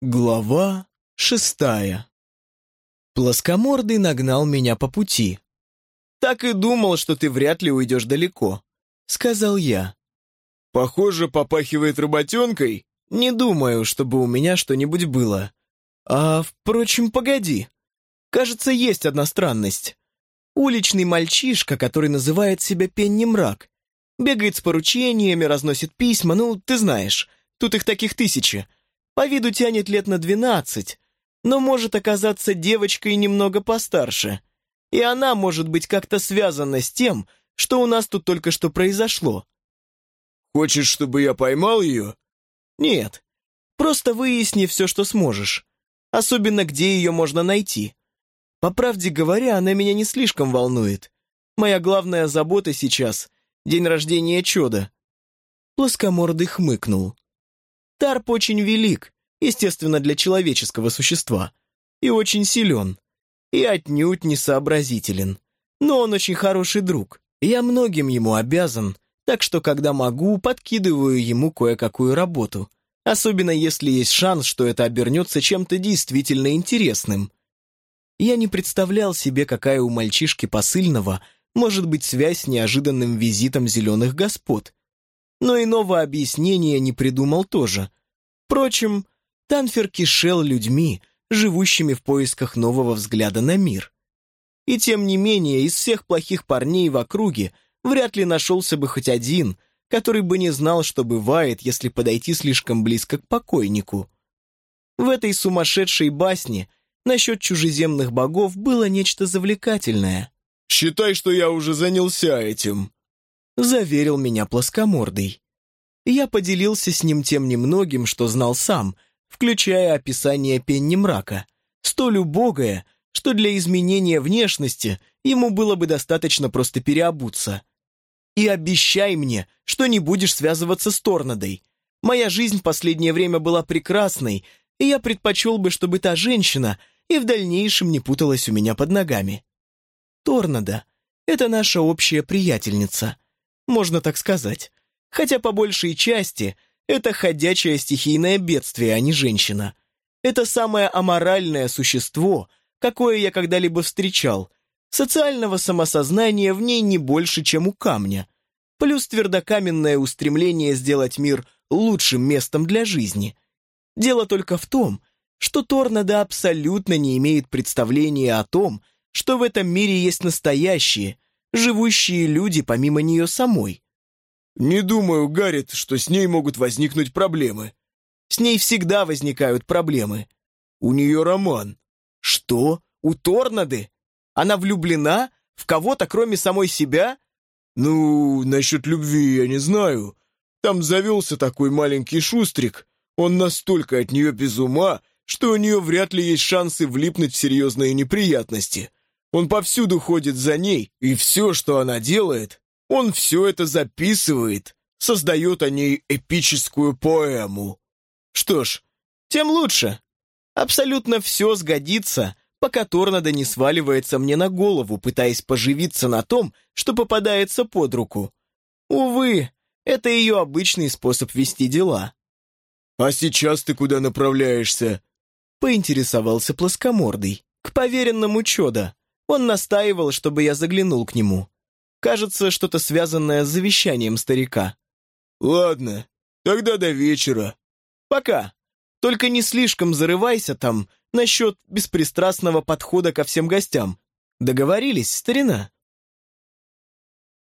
Глава шестая Плоскомордый нагнал меня по пути. «Так и думал, что ты вряд ли уйдешь далеко», — сказал я. «Похоже, попахивает работенкой?» «Не думаю, чтобы у меня что-нибудь было. А, впрочем, погоди. Кажется, есть одна странность. Уличный мальчишка, который называет себя Пенни Мрак, бегает с поручениями, разносит письма, ну, ты знаешь, тут их таких тысячи» По виду тянет лет на двенадцать, но может оказаться девочкой немного постарше. И она может быть как-то связана с тем, что у нас тут только что произошло. Хочешь, чтобы я поймал ее? Нет. Просто выясни все, что сможешь. Особенно, где ее можно найти. По правде говоря, она меня не слишком волнует. Моя главная забота сейчас — день рождения чуда. Плоскомордый хмыкнул. Тарп очень велик, естественно, для человеческого существа, и очень силен, и отнюдь не сообразителен. Но он очень хороший друг. Я многим ему обязан, так что, когда могу, подкидываю ему кое-какую работу, особенно если есть шанс, что это обернется чем-то действительно интересным. Я не представлял себе, какая у мальчишки посыльного может быть связь с неожиданным визитом зеленых господ, но иного объяснения не придумал тоже. Впрочем, Танфер кишел людьми, живущими в поисках нового взгляда на мир. И тем не менее, из всех плохих парней в округе вряд ли нашелся бы хоть один, который бы не знал, что бывает, если подойти слишком близко к покойнику. В этой сумасшедшей басне насчет чужеземных богов было нечто завлекательное. «Считай, что я уже занялся этим», заверил меня плоскомордый. Я поделился с ним тем немногим, что знал сам, включая описание пенни мрака, столь убогое, что для изменения внешности ему было бы достаточно просто переобуться. И обещай мне, что не будешь связываться с Торнадой. Моя жизнь в последнее время была прекрасной, и я предпочел бы, чтобы та женщина и в дальнейшем не путалась у меня под ногами. Торнада — это наша общая приятельница — можно так сказать. Хотя по большей части это ходячее стихийное бедствие, а не женщина. Это самое аморальное существо, какое я когда-либо встречал. Социального самосознания в ней не больше, чем у камня. Плюс твердокаменное устремление сделать мир лучшим местом для жизни. Дело только в том, что Торнадо абсолютно не имеет представления о том, что в этом мире есть настоящие, живущие люди помимо нее самой. «Не думаю, Гаррит, что с ней могут возникнуть проблемы». «С ней всегда возникают проблемы». «У нее роман». «Что? У Торнады? Она влюблена? В кого-то, кроме самой себя?» «Ну, насчет любви я не знаю. Там завелся такой маленький шустрик. Он настолько от нее без ума, что у нее вряд ли есть шансы влипнуть в серьезные неприятности. Он повсюду ходит за ней, и все, что она делает, он все это записывает, создает о ней эпическую поэму. Что ж, тем лучше. Абсолютно все сгодится, пока Торнадо не сваливается мне на голову, пытаясь поживиться на том, что попадается под руку. Увы, это ее обычный способ вести дела. «А сейчас ты куда направляешься?» Поинтересовался плоскомордый. «К поверенному чудо. Он настаивал, чтобы я заглянул к нему. Кажется, что-то связанное с завещанием старика. «Ладно, тогда до вечера». «Пока. Только не слишком зарывайся там насчет беспристрастного подхода ко всем гостям. Договорились, старина?»